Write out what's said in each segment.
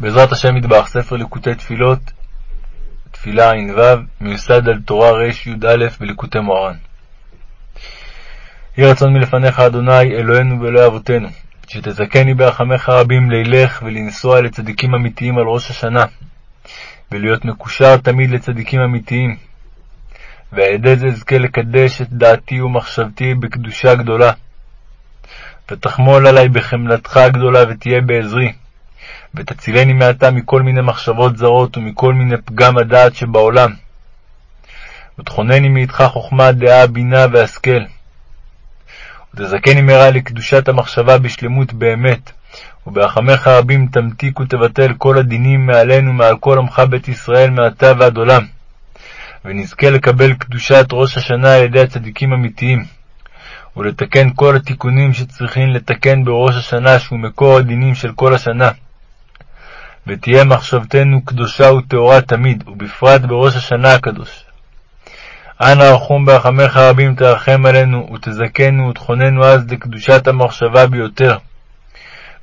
בעזרת השם מטבח, ספר ליקוטי תפילות, תפילה ע"ו, מיוסד על תורה רי"א בליקוטי מוהר"ן. יהי רצון מלפניך, אדוני, אלוהינו ואלוהי אבותינו, שתזכני ברחמך רבים לילך ולנסוע לצדיקים אמיתיים על ראש השנה, ולהיות מקושר תמיד לצדיקים אמיתיים, ועל ידי זה אזכה לקדש את דעתי ומחשבתי בקדושה גדולה. ותחמול עלי בחמלתך הגדולה ותהיה בעזרי. ותצילני מעתה מכל מיני מחשבות זרות ומכל מיני פגם הדעת שבעולם. ותכונני מאיתך חוכמה, דעה, בינה והשכל. ותזכני מהרה לקדושת המחשבה בשלמות באמת, וברחמך רבים תמתיק ותבטל כל הדינים מעלינו מעל כל עמך בית ישראל מעתה ועד עולם. ונזכה לקבל קדושת ראש השנה על ידי הצדיקים אמיתיים, ולתקן כל התיקונים שצריכים לתקן בראש השנה, שהוא מקור הדינים של כל השנה. ותהיה מחשבתנו קדושה וטהורה תמיד, ובפרט בראש השנה הקדוש. אנא רחום ברחמך רבים תרחם עלינו, ותזכנו ותכוננו אז לקדושת המחשבה ביותר.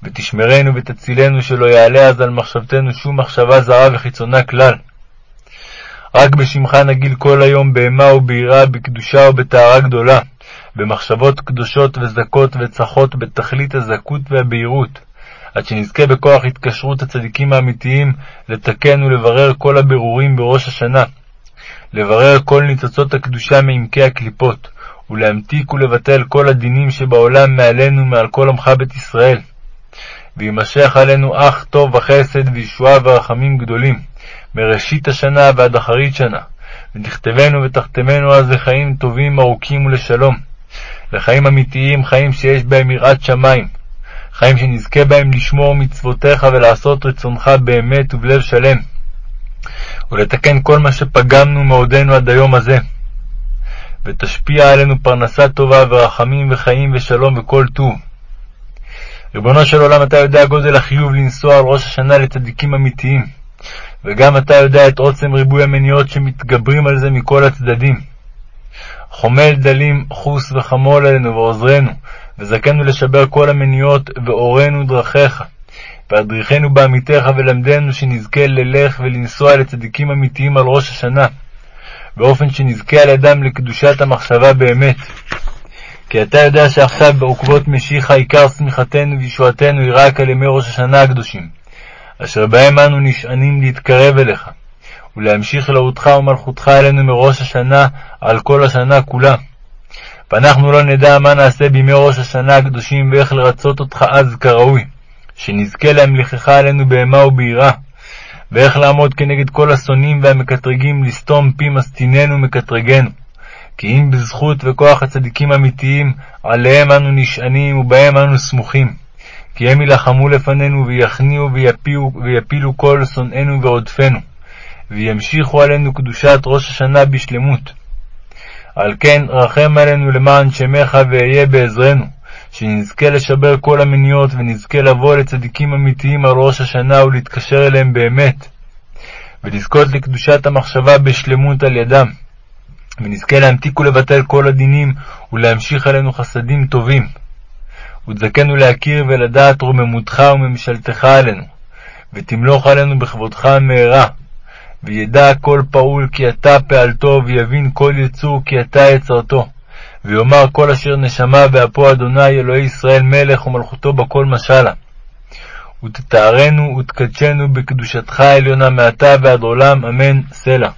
ותשמרנו ותצילנו שלא יעלה אז על מחשבתנו שום מחשבה זרה וחיצונה כלל. רק בשמך נגיל כל היום בהמה וביראה, בקדושה ובטהרה גדולה, במחשבות קדושות וזכות וצחות בתכלית הזכות והבהירות, עד שנזכה בכוח התקשרות הצדיקים האמיתיים לתקן ולברר כל הבירורים בראש השנה, לברר כל ניצוצות הקדושה מעמקי הקליפות, ולהמתיק ולבטל כל הדינים שבעולם מעלינו מעל כל עמך בית ישראל. ויימשך עלינו אך טוב וחסד וישועה ורחמים גדולים, מראשית השנה ועד אחרית שנה, ותכתבנו ותחתמנו אז לחיים טובים ארוכים ולשלום, לחיים אמיתיים, חיים שיש בהם יראת שמים, חיים שנזכה בהם לשמור מצוותיך ולעשות רצונך באמת ובלב שלם, ולתקן כל מה שפגמנו מעודנו עד היום הזה. ותשפיע עלינו פרנסה טובה ורחמים וחיים ושלום וכל טוב. ריבונו של עולם, אתה יודע גודל החיוב לנסוע על ראש השנה לצדיקים אמיתיים, וגם אתה יודע את עוצם ריבוי המניעות שמתגברים על זה מכל הצדדים. חומל דלים חוס וחמול עלינו ועוזרנו, וזכנו לשבר כל המניעות, ואורנו דרכיך. והדריכנו בעמיתך ולמדנו שנזכה ללך ולנסוע לצדיקים אמיתיים על ראש השנה, באופן שנזכה על ידם לקדושת המחשבה באמת. כי אתה יודע שעכשיו בעוקבות משיחה עיקר שמחתנו וישועתנו היא רק על ימי ראש השנה הקדושים, אשר בהם אנו נשענים להתקרב אליך, ולהמשיך אלוהותך ומלכותך אלינו מראש השנה על כל השנה כולה. ואנחנו לא נדע מה נעשה בימי ראש השנה הקדושים ואיך לרצות אותך אז כראוי, שנזכה להמליכך עלינו בהמה וביראה, ואיך לעמוד כנגד כל השונאים והמקטרגים לסתום פי מסטיננו ומקטרגנו. כי אם בזכות וכוח הצדיקים האמיתיים, עליהם אנו נשענים ובהם אנו סמוכים. כי הם יילחמו לפנינו ויכניעו ויפילו, ויפילו כל שונאינו ורודפנו, וימשיכו עלינו קדושת ראש השנה בשלמות. על כן רחם עלינו למען שמך ואהיה בעזרנו, שנזכה לשבר כל המניעות ונזכה לבוא לצדיקים אמיתיים על ראש השנה ולהתקשר אליהם באמת, ולזכות לקדושת המחשבה בשלמות על ידם. ונזכה להמתיק ולבטל כל הדינים, ולהמשיך עלינו חסדים טובים. ותזכנו להכיר ולדעת רוממותך וממשלתך עלינו, ותמלוך עלינו בכבודך המהרה. וידע כל פעול כי אתה פעלתו, ויבין כל יצור כי אתה יצרתו. ויאמר כל אשר נשמה באפו אדוני אלוהי ישראל מלך ומלכותו בכל משלה. ותתארנו ותקדשנו בקדושתך העליונה מעתה ועד עולם, אמן, סלע.